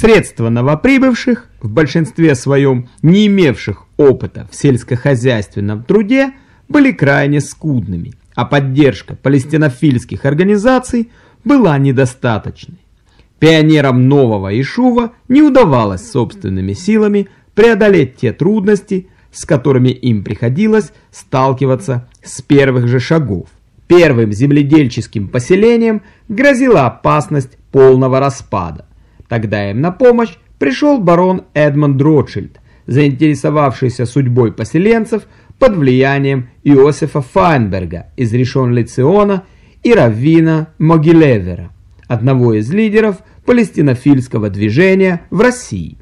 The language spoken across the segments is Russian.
Средства новоприбывших, в большинстве своем не имевших опыта в сельскохозяйственном труде, были крайне скудными, а поддержка палестинофильских организаций была недостаточной. Пионерам нового Ишува не удавалось собственными силами преодолеть те трудности, с которыми им приходилось сталкиваться с первых же шагов. Первым земледельческим поселением грозила опасность полного распада. Тогда им на помощь пришел барон Эдмонд Ротшильд, заинтересовавшийся судьбой поселенцев под влиянием Иосифа Файнберга из Ришон-Лициона и Раввина Могилевера, одного из лидеров палестинофильского движения в России.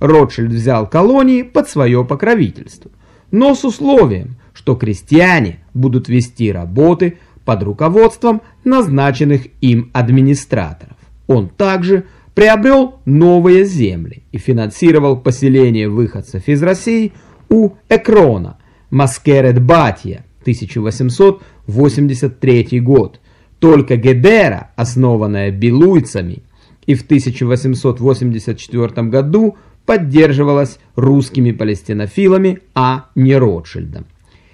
Ротшильд взял колонии под свое покровительство, но с условием, что крестьяне будут вести работы под руководством назначенных им администраторов. Он также приобрел новые земли и финансировал поселение выходцев из России у Экрона, Маскерет Батья, 1883 год. Только Гедера, основанная белуйцами, и в 1884 году поддерживалась русскими палестинофилами, а не Ротшильдом.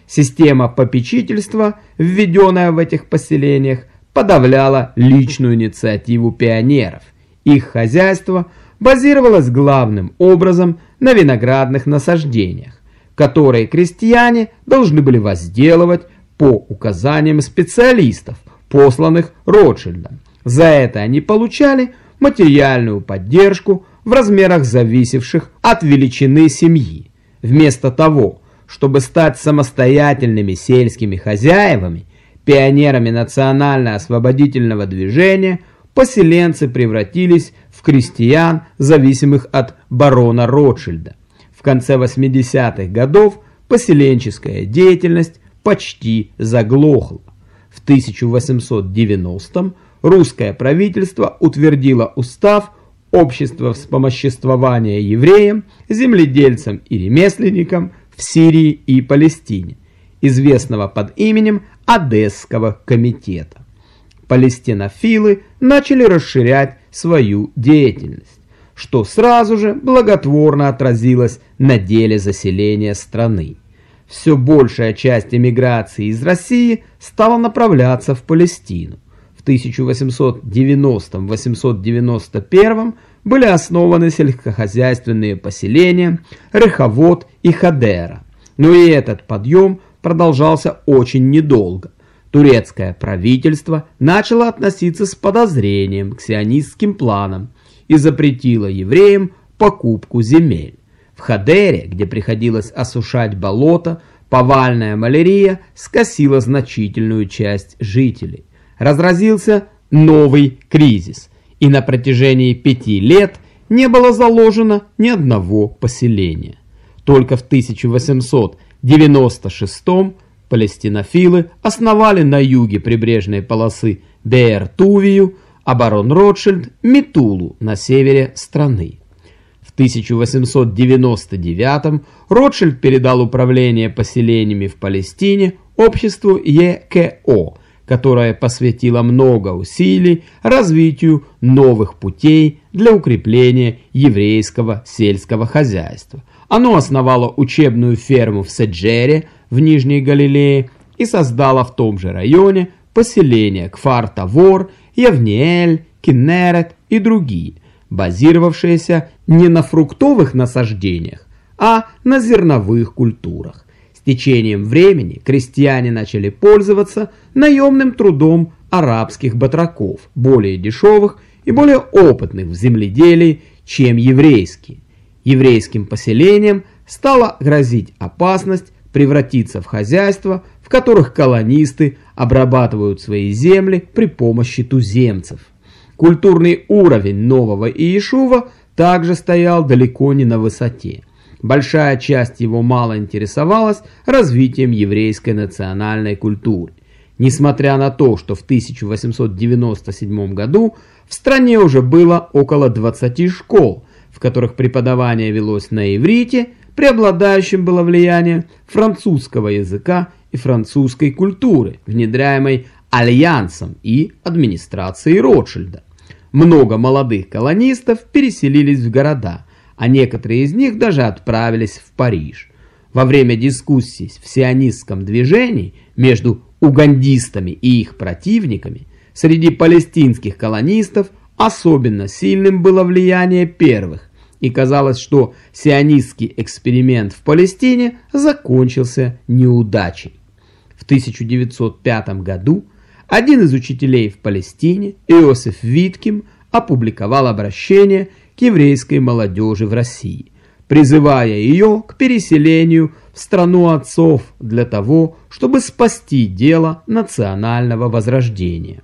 Система попечительства, введенная в этих поселениях, подавляла личную инициативу пионеров. Их хозяйство базировалось главным образом на виноградных насаждениях, которые крестьяне должны были возделывать по указаниям специалистов, посланных Ротшильдом. За это они получали материальную поддержку в размерах зависевших от величины семьи. Вместо того, чтобы стать самостоятельными сельскими хозяевами, пионерами национально-освободительного движения, поселенцы превратились в крестьян, зависимых от барона Ротшильда. В конце 80-х годов поселенческая деятельность почти заглохла. В 1890-м русское правительство утвердило устав Общества вспомоществования евреям, земледельцам и ремесленникам в Сирии и Палестине, известного под именем Одесского комитета. Палестинофилы начали расширять свою деятельность, что сразу же благотворно отразилось на деле заселения страны. Все большая часть эмиграции из России стала направляться в Палестину. 1890-891 были основаны сельскохозяйственные поселения Реховод и Хадера. Но и этот подъем продолжался очень недолго. Турецкое правительство начало относиться с подозрением к сионистским планам и запретило евреям покупку земель. В Хадере, где приходилось осушать болото, повальная малярия скосила значительную часть жителей разразился новый кризис, и на протяжении пяти лет не было заложено ни одного поселения. Только в 1896 палестинофилы основали на юге прибрежной полосы Беэр-Тувию, а барон Ротшильд – Митулу на севере страны. В 1899 Ротшильд передал управление поселениями в Палестине обществу ЕКО – которая посвятила много усилий развитию новых путей для укрепления еврейского сельского хозяйства. Оно основало учебную ферму в Седжере в Нижней Галилее и создало в том же районе поселения Кфар-Тавор, Явниэль, Киннерет и другие, базировавшиеся не на фруктовых насаждениях, а на зерновых культурах течением времени крестьяне начали пользоваться наемным трудом арабских батраков, более дешевых и более опытных в земледелии, чем еврейские. Еврейским поселениям стала грозить опасность превратиться в хозяйства, в которых колонисты обрабатывают свои земли при помощи туземцев. Культурный уровень нового Иешува также стоял далеко не на высоте. Большая часть его мало интересовалась развитием еврейской национальной культуры. Несмотря на то, что в 1897 году в стране уже было около 20 школ, в которых преподавание велось на иврите, преобладающим было влияние французского языка и французской культуры, внедряемой Альянсом и администрацией Ротшильда. много молодых колонистов переселились в города, а некоторые из них даже отправились в Париж. Во время дискуссий в сионистском движении между угандистами и их противниками среди палестинских колонистов особенно сильным было влияние первых, и казалось, что сионистский эксперимент в Палестине закончился неудачей. В 1905 году один из учителей в Палестине, Иосиф Витким, опубликовал обращение к еврейской молодежи в России, призывая ее к переселению в страну отцов для того, чтобы спасти дело национального возрождения.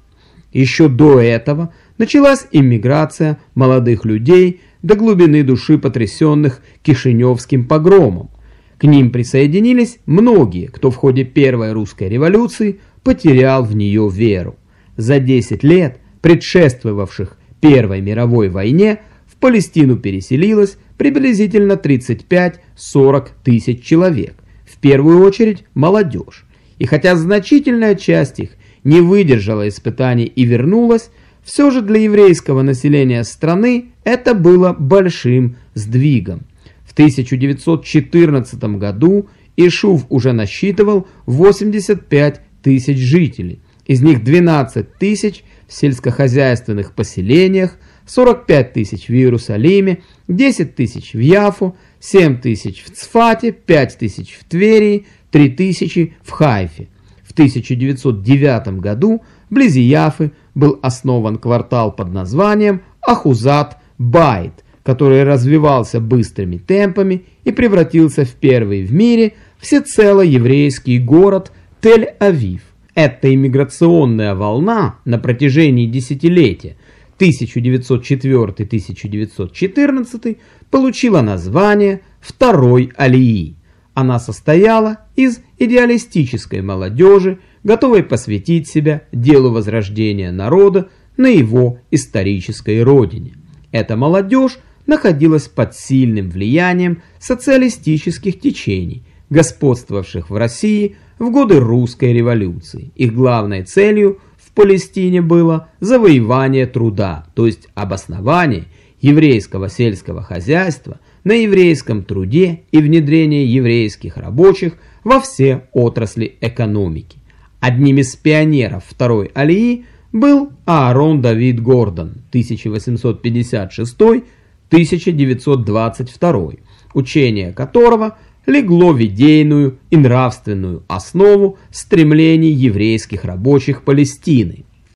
Еще до этого началась иммиграция молодых людей до глубины души потрясенных Кишиневским погромом. К ним присоединились многие, кто в ходе Первой русской революции потерял в нее веру. За 10 лет, предшествовавших Первой мировой войне, в Палестину переселилось приблизительно 35-40 тысяч человек, в первую очередь молодежь. И хотя значительная часть их не выдержала испытаний и вернулась, все же для еврейского населения страны это было большим сдвигом. В 1914 году Ишув уже насчитывал 85 тысяч жителей, из них 12 тысяч в сельскохозяйственных поселениях, 45 тысяч в Иерусалиме, 10 тысяч в Яфу, 7 тысяч в Цфате, 5 тысяч в Твери, 3 тысячи в Хайфе. В 1909 году вблизи Яфы был основан квартал под названием Ахузат-Байт, который развивался быстрыми темпами и превратился в первый в мире всецело еврейский город Тель-Авив. Эта иммиграционная волна на протяжении десятилетия 1904-1914 получила название Второй Алии. Она состояла из идеалистической молодежи, готовой посвятить себя делу возрождения народа на его исторической родине. Эта молодежь находилась под сильным влиянием социалистических течений, господствовавших в России в годы русской революции. Их главной целью в Палестине было завоевание труда, то есть обоснование еврейского сельского хозяйства на еврейском труде и внедрение еврейских рабочих во все отрасли экономики. Одним из пионеров второй алии был Аарон Давид Гордон 1856-1922, учение которого легло в идейную и нравственную основу стремлений еврейских рабочих Палестины.